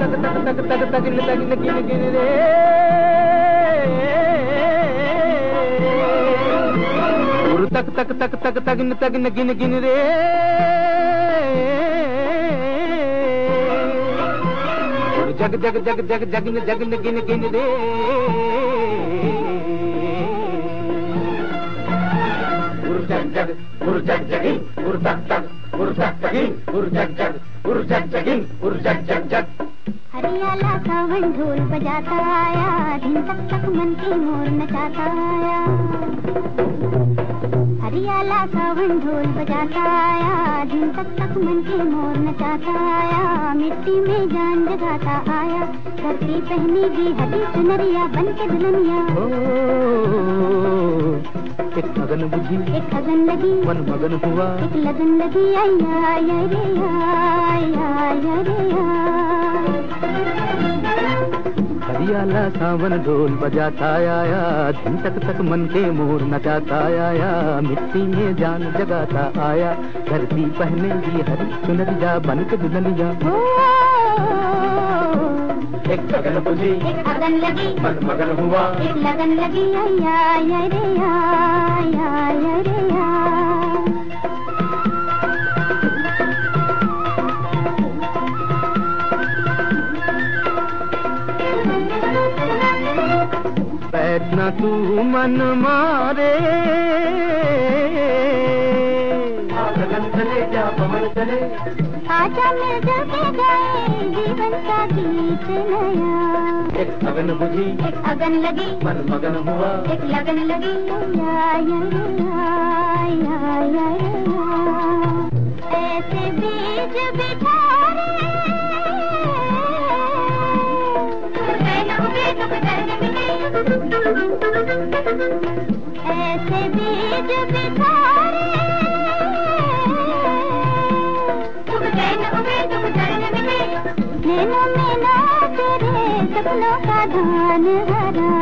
தகு தகு தகில தகில கிளு கிளு ஒரு தக்கு தக்கு தக்கு தக்கு தகின தகின கிணு கிணு ரே जग जग जग जग, जगन जगन, गिन गिन रे। जग जग जग जग जग जग जग। हरियाला सावन ढोल बजाता आया, दिन तक तक मन की मोर नचाता आया। हरियाला सावन ढोल बजाता आया। दिन तक तक मन के मोर नचाता आया। मिट्टी में जान जगाता आया। धरती पहनी भी हरी सुनरिया बन के दुल्हनिया। ओ, एक खगन बुझी। एक खगन लगी। मन मगन हुआ। एक लगन लगी आया आया रे आया सावन ढोल बजाता आया दिन तक तक मन के मोर नचाता आया मिट्टी में जान जगाता आया धरती पहने पहनेगी हरी सुनरिया बन के दुलनिया एक लगन बुझी एक अगन लगी मन मगन हुआ। एक लगन लगी आया आया रे आया बैठना तू मन मारे। गगन चले क्या पवन चले? आजा मिल जुल के गाए जीवन का गीत नया। एक गगन बुझी एक अगन लगी मन मगन हुआ। एक लगन लगी आया आया आया आ। ऐसे बीज बिठारे नैनों में ना तेरे सपनों का धान हरा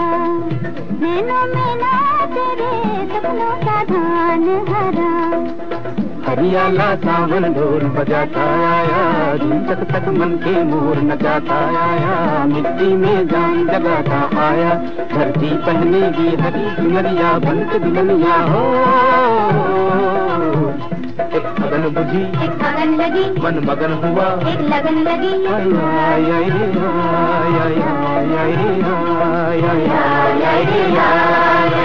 नैनों में ना तेरे सपनों का धान हरा हरियाला सावन ढोल बजाता आया दिन तक तक मन के मोर नचाता आया मिट्टी में जान जगाता आया धरती पहनेगी हरी चुनरिया बन के दुल्हनिया हो एक मगन बुझी एक अगन लगी मन मगन हुआ एक लगन लगी आय आय आय आय आय आय आय